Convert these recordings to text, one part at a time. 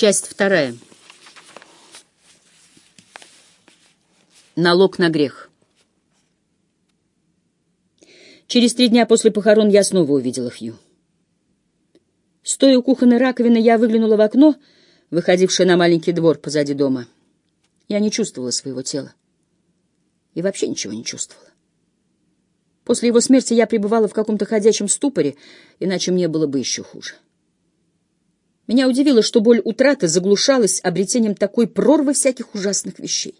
Часть вторая. Налог на грех. Через три дня после похорон я снова увидела Хью. Стоя у кухонной раковины, я выглянула в окно, выходившее на маленький двор позади дома. Я не чувствовала своего тела. И вообще ничего не чувствовала. После его смерти я пребывала в каком-то ходячем ступоре, иначе мне было бы еще хуже. Меня удивило, что боль утраты заглушалась обретением такой прорвы всяких ужасных вещей.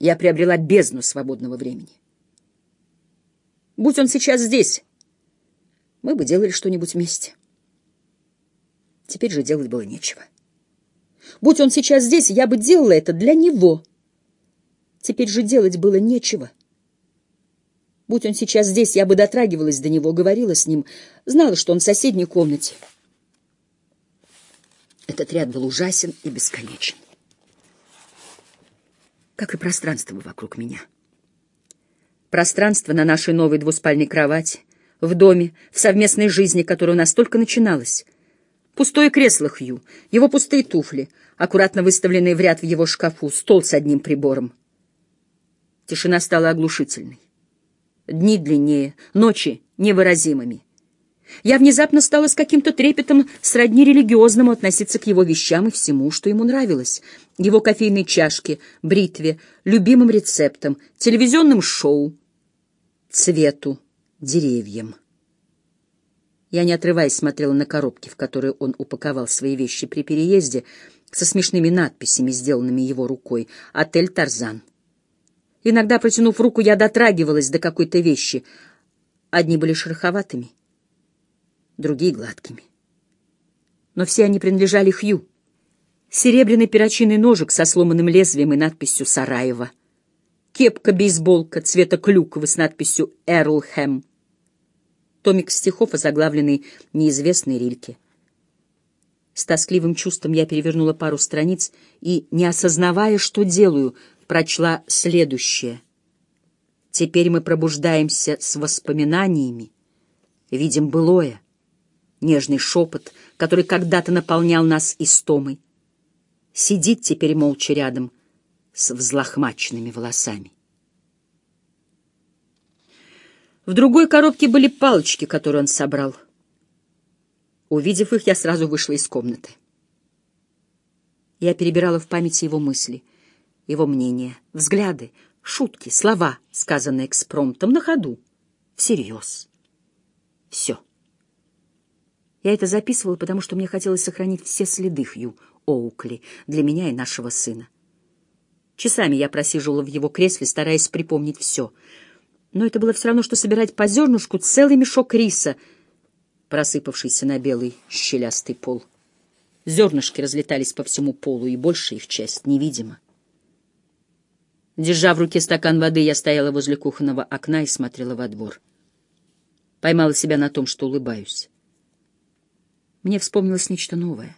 Я приобрела бездну свободного времени. Будь он сейчас здесь, мы бы делали что-нибудь вместе. Теперь же делать было нечего. Будь он сейчас здесь, я бы делала это для него. Теперь же делать было нечего. Будь он сейчас здесь, я бы дотрагивалась до него, говорила с ним, знала, что он в соседней комнате. Этот ряд был ужасен и бесконечен. Как и пространство вокруг меня. Пространство на нашей новой двуспальной кровати, в доме, в совместной жизни, которая у нас только начиналась. Пустое кресло Хью, его пустые туфли, аккуратно выставленные в ряд в его шкафу, стол с одним прибором. Тишина стала оглушительной. Дни длиннее, ночи невыразимыми. Я внезапно стала с каким-то трепетом сродни религиозному относиться к его вещам и всему, что ему нравилось. Его кофейной чашке, бритве, любимым рецептам, телевизионным шоу, цвету, деревьям. Я, не отрываясь, смотрела на коробки, в которые он упаковал свои вещи при переезде, со смешными надписями, сделанными его рукой. «Отель Тарзан». Иногда, протянув руку, я дотрагивалась до какой-то вещи. Одни были шероховатыми, другие — гладкими. Но все они принадлежали Хью. Серебряный перочинный ножик со сломанным лезвием и надписью «Сараева». Кепка-бейсболка цвета клюквы с надписью «Эрлхэм» томик стихов, озаглавленный «Неизвестные рильки». С тоскливым чувством я перевернула пару страниц и, не осознавая, что делаю, прочла следующее. Теперь мы пробуждаемся с воспоминаниями, видим былое, нежный шепот, который когда-то наполнял нас истомой. Сидит теперь молча рядом с взлохмаченными волосами. В другой коробке были палочки, которые он собрал. Увидев их, я сразу вышла из комнаты. Я перебирала в памяти его мысли, его мнения, взгляды, шутки, слова, сказанные экспромтом на ходу, всерьез. Все. Я это записывала, потому что мне хотелось сохранить все следы Хью Оукли для меня и нашего сына. Часами я просиживала в его кресле, стараясь припомнить все — но это было все равно, что собирать по зернышку целый мешок риса, просыпавшийся на белый щелястый пол. Зернышки разлетались по всему полу, и большая их часть невидима. Держа в руке стакан воды, я стояла возле кухонного окна и смотрела во двор. Поймала себя на том, что улыбаюсь. Мне вспомнилось нечто новое.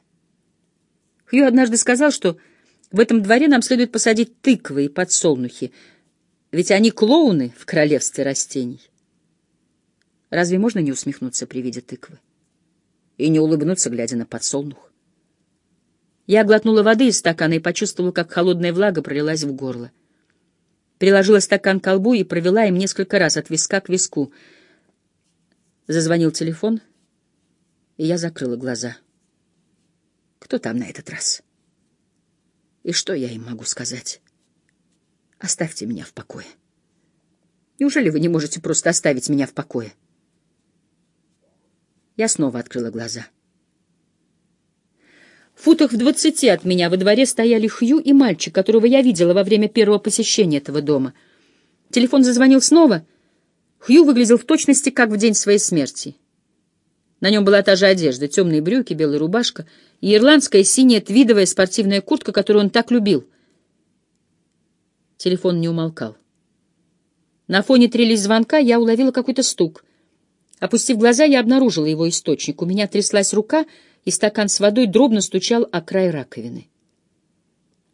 Хью однажды сказал, что в этом дворе нам следует посадить тыквы и подсолнухи — ведь они клоуны в королевстве растений. Разве можно не усмехнуться при виде тыквы? И не улыбнуться, глядя на подсолнух? Я глотнула воды из стакана и почувствовала, как холодная влага пролилась в горло. Приложила стакан к колбу и провела им несколько раз от виска к виску. Зазвонил телефон, и я закрыла глаза. Кто там на этот раз? И что я им могу сказать? Оставьте меня в покое. Неужели вы не можете просто оставить меня в покое? Я снова открыла глаза. В футах в двадцати от меня во дворе стояли Хью и мальчик, которого я видела во время первого посещения этого дома. Телефон зазвонил снова. Хью выглядел в точности, как в день своей смерти. На нем была та же одежда, темные брюки, белая рубашка и ирландская синяя твидовая спортивная куртка, которую он так любил — Телефон не умолкал. На фоне трели звонка я уловила какой-то стук. Опустив глаза, я обнаружила его источник. У меня тряслась рука, и стакан с водой дробно стучал о край раковины.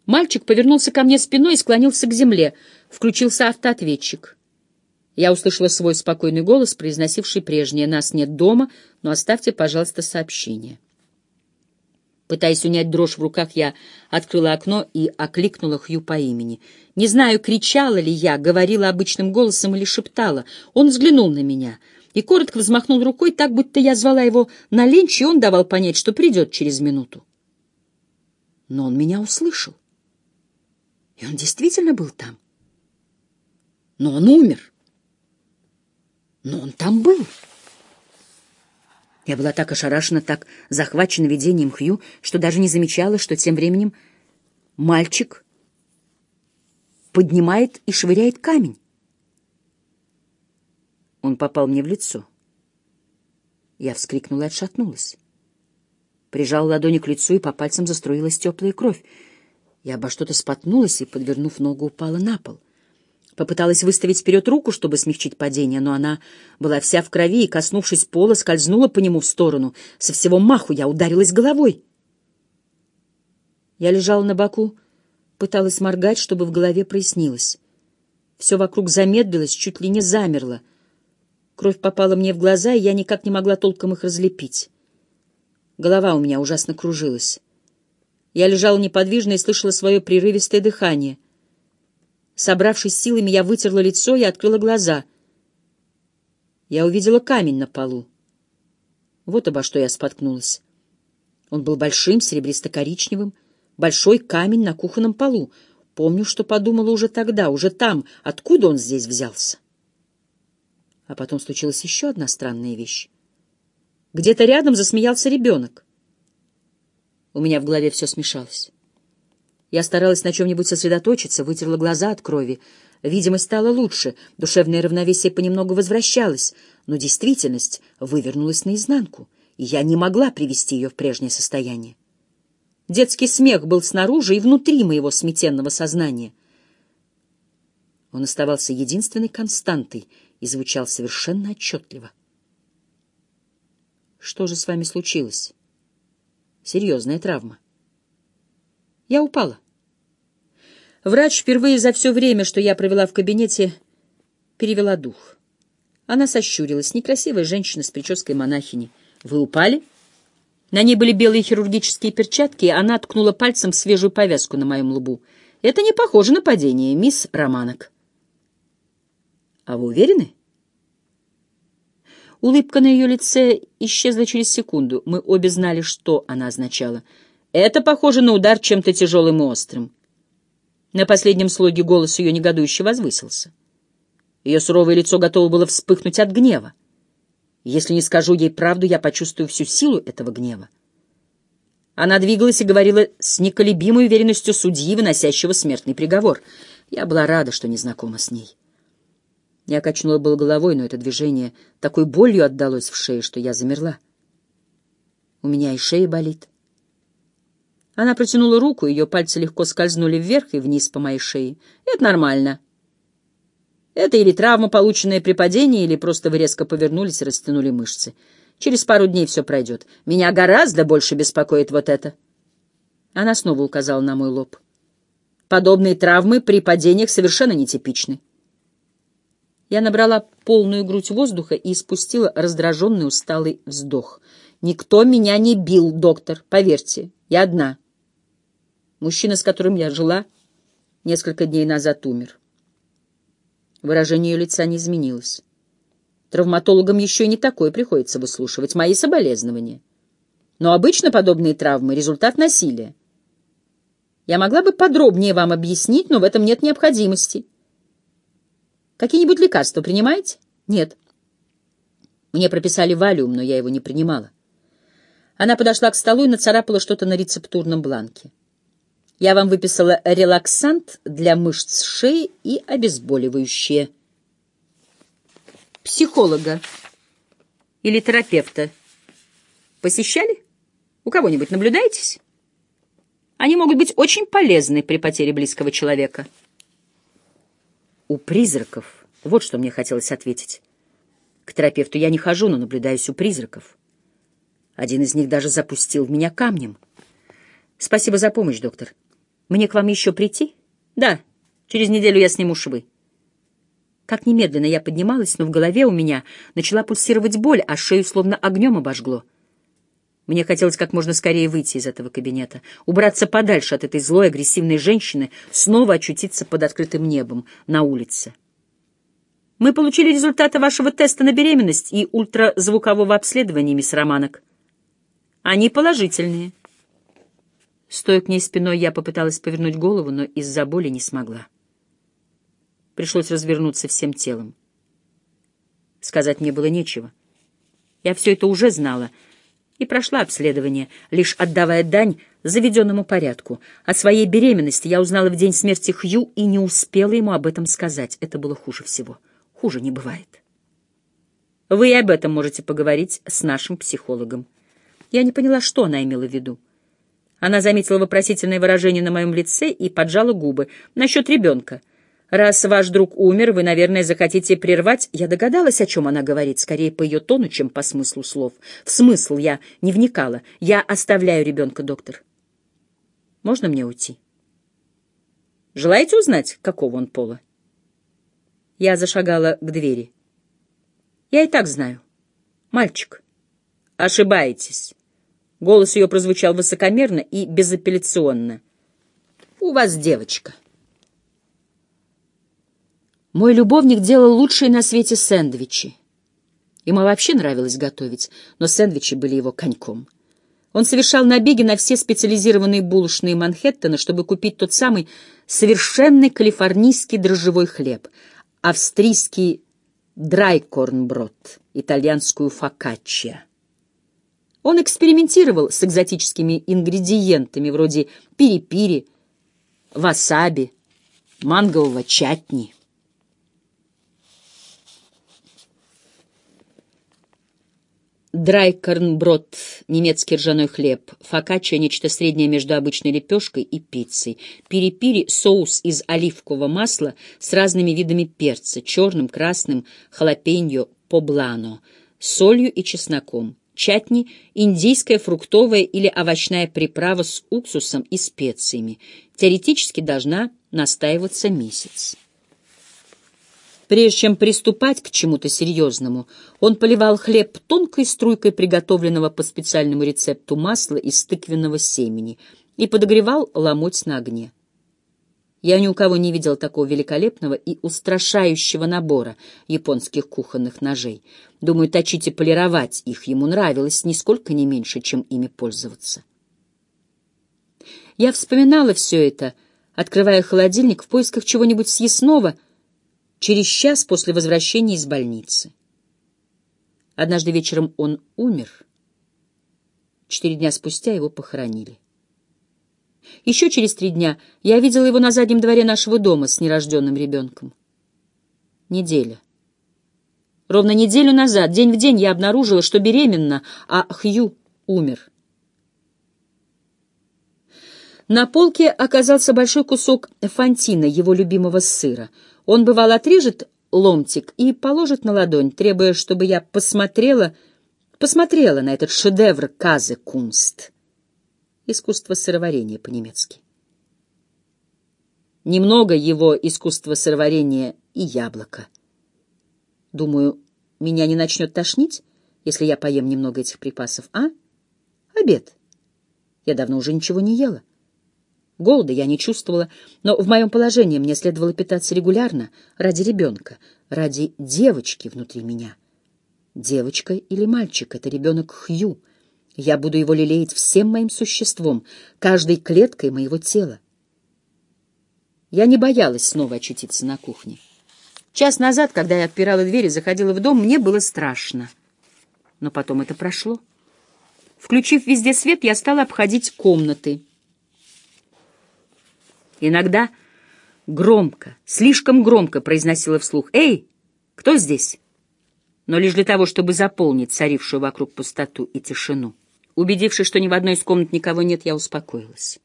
Мальчик повернулся ко мне спиной и склонился к земле. Включился автоответчик. Я услышала свой спокойный голос, произносивший прежнее «Нас нет дома, но оставьте, пожалуйста, сообщение». Пытаясь унять дрожь в руках, я открыла окно и окликнула Хью по имени. Не знаю, кричала ли я, говорила обычным голосом или шептала. Он взглянул на меня и коротко взмахнул рукой, так будто я звала его на ленч, и он давал понять, что придет через минуту. Но он меня услышал. И он действительно был там. Но он умер. Но он там был. Я была так ошарашена, так захвачена видением Хью, что даже не замечала, что тем временем мальчик поднимает и швыряет камень. Он попал мне в лицо. Я вскрикнула и отшатнулась. Прижала ладони к лицу, и по пальцам заструилась теплая кровь. Я обо что-то споткнулась и, подвернув ногу, упала на пол. Попыталась выставить вперед руку, чтобы смягчить падение, но она была вся в крови и, коснувшись пола, скользнула по нему в сторону. Со всего маху я ударилась головой. Я лежала на боку, пыталась моргать, чтобы в голове прояснилось. Все вокруг замедлилось, чуть ли не замерло. Кровь попала мне в глаза, и я никак не могла толком их разлепить. Голова у меня ужасно кружилась. Я лежала неподвижно и слышала свое прерывистое дыхание — Собравшись силами, я вытерла лицо и открыла глаза. Я увидела камень на полу. Вот обо что я споткнулась. Он был большим, серебристо-коричневым, большой камень на кухонном полу. Помню, что подумала уже тогда, уже там, откуда он здесь взялся. А потом случилась еще одна странная вещь. Где-то рядом засмеялся ребенок. У меня в голове все смешалось. Я старалась на чем-нибудь сосредоточиться, вытерла глаза от крови. Видимость стала лучше, душевное равновесие понемногу возвращалось, но действительность вывернулась наизнанку, и я не могла привести ее в прежнее состояние. Детский смех был снаружи и внутри моего сметенного сознания. Он оставался единственной константой и звучал совершенно отчетливо. Что же с вами случилось? Серьезная травма. Я упала. Врач впервые за все время, что я провела в кабинете, перевела дух. Она сощурилась. Некрасивая женщина с прической монахини. «Вы упали?» На ней были белые хирургические перчатки, и она ткнула пальцем свежую повязку на моем лбу. «Это не похоже на падение, мисс Романок». «А вы уверены?» Улыбка на ее лице исчезла через секунду. Мы обе знали, что она означала. «Это похоже на удар чем-то тяжелым и острым». На последнем слоге голос ее негодующе возвысился. Ее суровое лицо готово было вспыхнуть от гнева. Если не скажу ей правду, я почувствую всю силу этого гнева. Она двигалась и говорила с неколебимой уверенностью судьи, выносящего смертный приговор. Я была рада, что не знакома с ней. Я качнула было головой, но это движение такой болью отдалось в шее, что я замерла. У меня и шея болит. Она протянула руку, ее пальцы легко скользнули вверх и вниз по моей шее. «Это нормально. Это или травма, полученная при падении, или просто вы резко повернулись и растянули мышцы. Через пару дней все пройдет. Меня гораздо больше беспокоит вот это». Она снова указала на мой лоб. «Подобные травмы при падениях совершенно нетипичны». Я набрала полную грудь воздуха и испустила раздраженный усталый вздох. «Никто меня не бил, доктор, поверьте. Я одна». Мужчина, с которым я жила, несколько дней назад умер. Выражение ее лица не изменилось. Травматологам еще не такое приходится выслушивать. Мои соболезнования. Но обычно подобные травмы — результат насилия. Я могла бы подробнее вам объяснить, но в этом нет необходимости. Какие-нибудь лекарства принимаете? Нет. Мне прописали валиум, но я его не принимала. Она подошла к столу и нацарапала что-то на рецептурном бланке. Я вам выписала релаксант для мышц шеи и обезболивающее. Психолога или терапевта посещали? У кого-нибудь наблюдаетесь? Они могут быть очень полезны при потере близкого человека. У призраков. Вот что мне хотелось ответить. К терапевту я не хожу, но наблюдаюсь у призраков. Один из них даже запустил в меня камнем. Спасибо за помощь, доктор. Мне к вам еще прийти? Да, через неделю я сниму швы. Как немедленно я поднималась, но в голове у меня начала пульсировать боль, а шею словно огнем обожгло. Мне хотелось как можно скорее выйти из этого кабинета, убраться подальше от этой злой, агрессивной женщины, снова очутиться под открытым небом на улице. Мы получили результаты вашего теста на беременность и ультразвукового обследования, мисс Романок. Они положительные. Стоя к ней спиной, я попыталась повернуть голову, но из-за боли не смогла. Пришлось развернуться всем телом. Сказать мне было нечего. Я все это уже знала — и прошла обследование, лишь отдавая дань заведенному порядку. О своей беременности я узнала в день смерти Хью и не успела ему об этом сказать. Это было хуже всего. Хуже не бывает. Вы и об этом можете поговорить с нашим психологом. Я не поняла, что она имела в виду. Она заметила вопросительное выражение на моем лице и поджала губы. Насчет ребенка — Раз ваш друг умер, вы, наверное, захотите прервать. Я догадалась, о чем она говорит, скорее по ее тону, чем по смыслу слов. В смысл я не вникала. Я оставляю ребенка, доктор. Можно мне уйти? Желаете узнать, какого он пола? Я зашагала к двери. Я и так знаю. Мальчик. Ошибаетесь. Голос ее прозвучал высокомерно и безапелляционно. У вас девочка. Мой любовник делал лучшие на свете сэндвичи. Ему вообще нравилось готовить, но сэндвичи были его коньком. Он совершал набеги на все специализированные булочные Манхэттена, чтобы купить тот самый совершенный калифорнийский дрожжевой хлеб, австрийский драйкорнброд, итальянскую фокаччиа. Он экспериментировал с экзотическими ингредиентами вроде пири-пири, васаби, мангового чатни. Драйкорнброд, немецкий ржаной хлеб, фокаччо — нечто среднее между обычной лепешкой и пиццей, пири-пири — соус из оливкового масла с разными видами перца, черным, красным, халапеньо, поблано, солью и чесноком, чатни — индийская фруктовая или овощная приправа с уксусом и специями, теоретически должна настаиваться месяц. Прежде чем приступать к чему-то серьезному, он поливал хлеб тонкой струйкой приготовленного по специальному рецепту масла из тыквенного семени и подогревал ломоть на огне. Я ни у кого не видел такого великолепного и устрашающего набора японских кухонных ножей. Думаю, точить и полировать их ему нравилось нисколько не меньше, чем ими пользоваться. Я вспоминала все это, открывая холодильник в поисках чего-нибудь съестного — через час после возвращения из больницы. Однажды вечером он умер. Четыре дня спустя его похоронили. Еще через три дня я видела его на заднем дворе нашего дома с нерожденным ребенком. Неделя. Ровно неделю назад, день в день, я обнаружила, что беременна, а Хью умер. На полке оказался большой кусок фантина, его любимого сыра — он, бывал, отрежет ломтик и положит на ладонь, требуя, чтобы я посмотрела, посмотрела на этот шедевр Казы Кунст. Искусство сыроварения по-немецки. Немного его искусства сыроварения и яблоко. Думаю, меня не начнет тошнить, если я поем немного этих припасов, а? Обед. Я давно уже ничего не ела. Голода я не чувствовала, но в моем положении мне следовало питаться регулярно ради ребенка, ради девочки внутри меня. Девочка или мальчик — это ребенок Хью. Я буду его лелеять всем моим существом, каждой клеткой моего тела. Я не боялась снова очутиться на кухне. Час назад, когда я отпирала дверь и заходила в дом, мне было страшно. Но потом это прошло. Включив везде свет, я стала обходить комнаты. Иногда громко, слишком громко произносила вслух «Эй, кто здесь?» но лишь для того, чтобы заполнить царившую вокруг пустоту и тишину. Убедившись, что ни в одной из комнат никого нет, я успокоилась.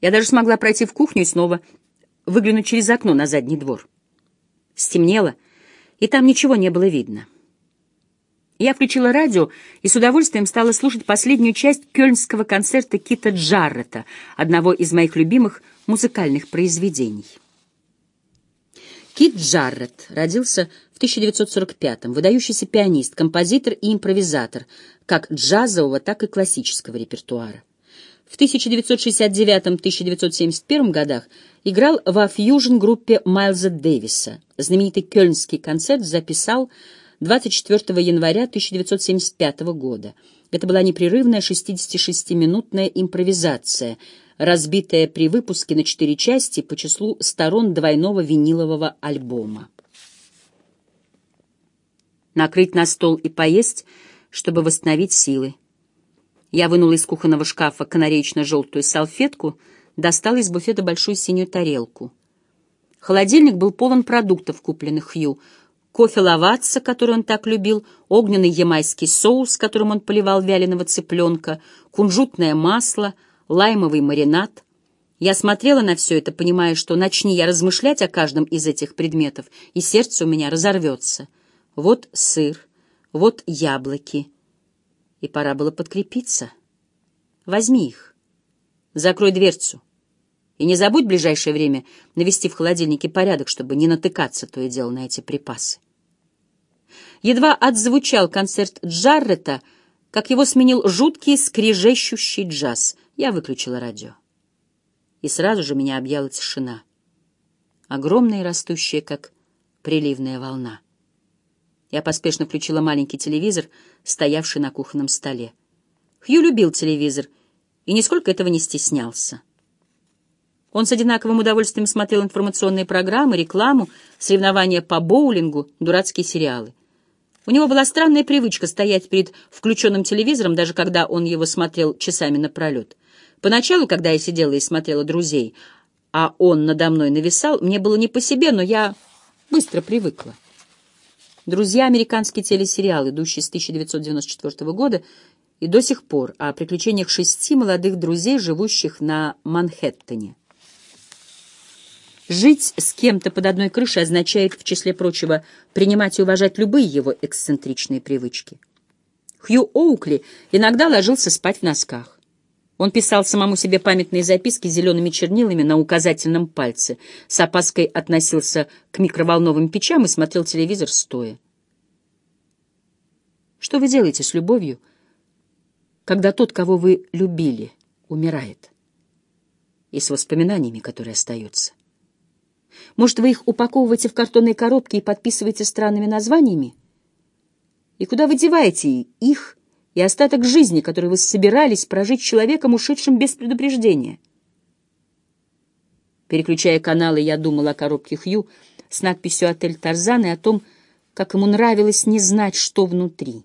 Я даже смогла пройти в кухню и снова выглянуть через окно на задний двор. Стемнело, и там ничего не было видно. Я включила радио и с удовольствием стала слушать последнюю часть кёльнского концерта Кита Джаррета, одного из моих любимых музыкальных произведений. Кит Джаррет родился в 1945 выдающийся пианист, композитор и импровизатор как джазового, так и классического репертуара. В 1969-1971 годах играл во фьюжн-группе Майлза Дэвиса. Знаменитый кёльнский концерт записал 24 января 1975 года. Это была непрерывная 66-минутная импровизация, разбитая при выпуске на четыре части по числу сторон двойного винилового альбома. Накрыть на стол и поесть, чтобы восстановить силы. Я вынула из кухонного шкафа канареечно-желтую салфетку, достала из буфета большую синюю тарелку. Холодильник был полон продуктов, купленных Хью. Кофе лаватца, который он так любил, огненный ямайский соус, которым он поливал вяленого цыпленка, кунжутное масло, лаймовый маринад. Я смотрела на все это, понимая, что начни я размышлять о каждом из этих предметов, и сердце у меня разорвется. Вот сыр, вот яблоки — и пора было подкрепиться. Возьми их. Закрой дверцу. И не забудь в ближайшее время навести в холодильнике порядок, чтобы не натыкаться то и дело на эти припасы. Едва отзвучал концерт Джаррета, как его сменил жуткий скрежещущий джаз. Я выключила радио. И сразу же меня объяла тишина. Огромная и растущая, как приливная волна. Я поспешно включила маленький телевизор, стоявший на кухонном столе. Хью любил телевизор и нисколько этого не стеснялся. Он с одинаковым удовольствием смотрел информационные программы, рекламу, соревнования по боулингу, дурацкие сериалы. У него была странная привычка стоять перед включенным телевизором, даже когда он его смотрел часами напролет. Поначалу, когда я сидела и смотрела «Друзей», а он надо мной нависал, мне было не по себе, но я быстро привыкла. «Друзья» — американский телесериал, идущий с 1994 года и до сих пор о приключениях шести молодых друзей, живущих на Манхэттене. Жить с кем-то под одной крышей означает, в числе прочего, принимать и уважать любые его эксцентричные привычки. Хью Оукли иногда ложился спать в носках. Он писал самому себе памятные записки зелеными чернилами на указательном пальце, с опаской относился к микроволновым печам и смотрел телевизор стоя. Что вы делаете с любовью, когда тот, кого вы любили, умирает? И с воспоминаниями, которые остаются? Может, вы их упаковываете в картонные коробки и подписываете странными названиями? И куда вы деваете их, и остаток жизни, который вы собирались прожить человеком, ушедшим без предупреждения. Переключая каналы, я думал о коробке Хью с надписью «Отель Тарзан» и о том, как ему нравилось не знать, что внутри.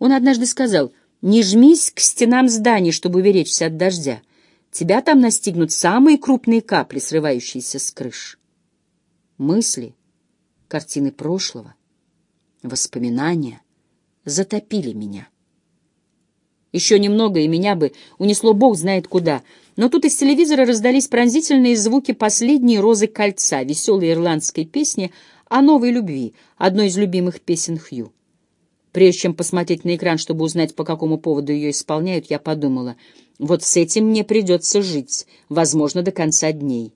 Он однажды сказал, «Не жмись к стенам зданий, чтобы уберечься от дождя. Тебя там настигнут самые крупные капли, срывающиеся с крыш». Мысли, картины прошлого, воспоминания затопили меня. Еще немного, и меня бы унесло бог знает куда. Но тут из телевизора раздались пронзительные звуки последней «Розы кольца», веселой ирландской песни о новой любви, одной из любимых песен Хью. Прежде чем посмотреть на экран, чтобы узнать, по какому поводу ее исполняют, я подумала, вот с этим мне придется жить, возможно, до конца дней.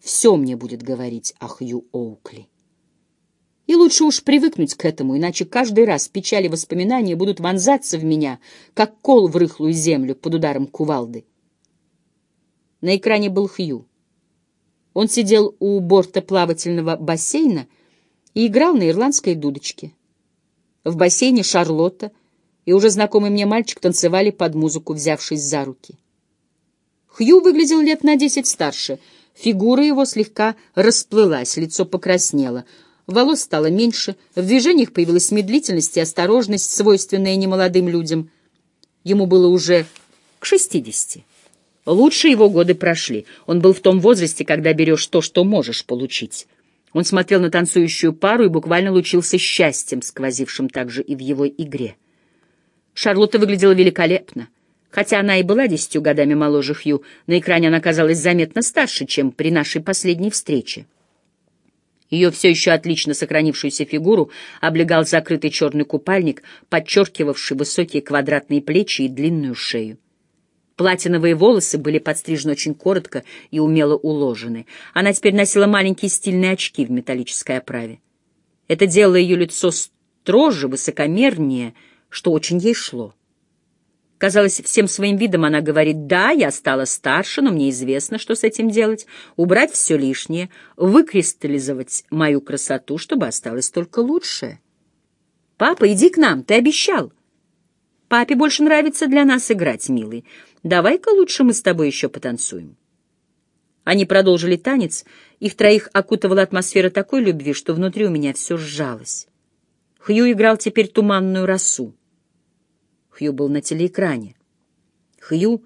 Все мне будет говорить о Хью Оукли. И лучше уж привыкнуть к этому, иначе каждый раз печали воспоминания будут вонзаться в меня, как кол в рыхлую землю под ударом кувалды. На экране был Хью. Он сидел у борта плавательного бассейна и играл на ирландской дудочке. В бассейне Шарлотта и уже знакомый мне мальчик танцевали под музыку, взявшись за руки. Хью выглядел лет на десять старше. Фигура его слегка расплылась, лицо покраснело — волос стало меньше, в движениях появилась медлительность и осторожность, свойственная немолодым людям. Ему было уже к шестидесяти. Лучшие его годы прошли. Он был в том возрасте, когда берешь то, что можешь получить. Он смотрел на танцующую пару и буквально лучился счастьем, сквозившим также и в его игре. Шарлотта выглядела великолепно. Хотя она и была десятью годами моложе Хью, на экране она казалась заметно старше, чем при нашей последней встрече. Ее все еще отлично сохранившуюся фигуру облегал закрытый черный купальник, подчеркивавший высокие квадратные плечи и длинную шею. Платиновые волосы были подстрижены очень коротко и умело уложены. Она теперь носила маленькие стильные очки в металлической оправе. Это делало ее лицо строже, высокомернее, что очень ей шло. Казалось, всем своим видом она говорит, да, я стала старше, но мне известно, что с этим делать, убрать все лишнее, выкристаллизовать мою красоту, чтобы осталось только лучшее. «Папа, иди к нам, ты обещал». «Папе больше нравится для нас играть, милый. Давай-ка лучше мы с тобой еще потанцуем». Они продолжили танец, их троих окутывала атмосфера такой любви, что внутри у меня все сжалось. Хью играл теперь туманную росу. Хью был на телеэкране. Хью,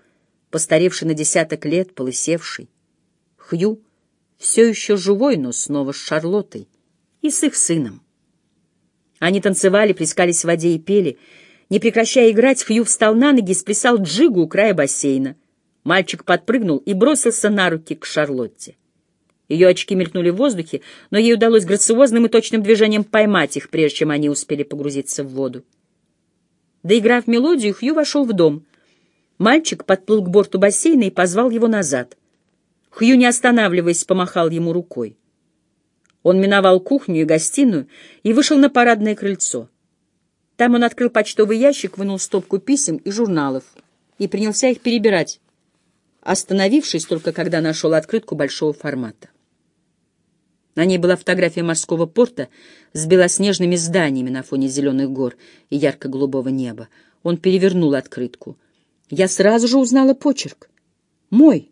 постаревший на десяток лет, полысевший. Хью, все еще живой, но снова с Шарлоттой и с их сыном. Они танцевали, плескались в воде и пели. Не прекращая играть, Хью встал на ноги и сплясал джигу у края бассейна. Мальчик подпрыгнул и бросился на руки к Шарлотте. Ее очки мелькнули в воздухе, но ей удалось грациозным и точным движением поймать их, прежде чем они успели погрузиться в воду. Доиграв мелодию, Хью вошел в дом. Мальчик подплыл к борту бассейна и позвал его назад. Хью, не останавливаясь, помахал ему рукой. Он миновал кухню и гостиную и вышел на парадное крыльцо. Там он открыл почтовый ящик, вынул стопку писем и журналов и принялся их перебирать, остановившись только когда нашел открытку большого формата. На ней была фотография морского порта с белоснежными зданиями на фоне зеленых гор и ярко-голубого неба. Он перевернул открытку. Я сразу же узнала почерк. Мой.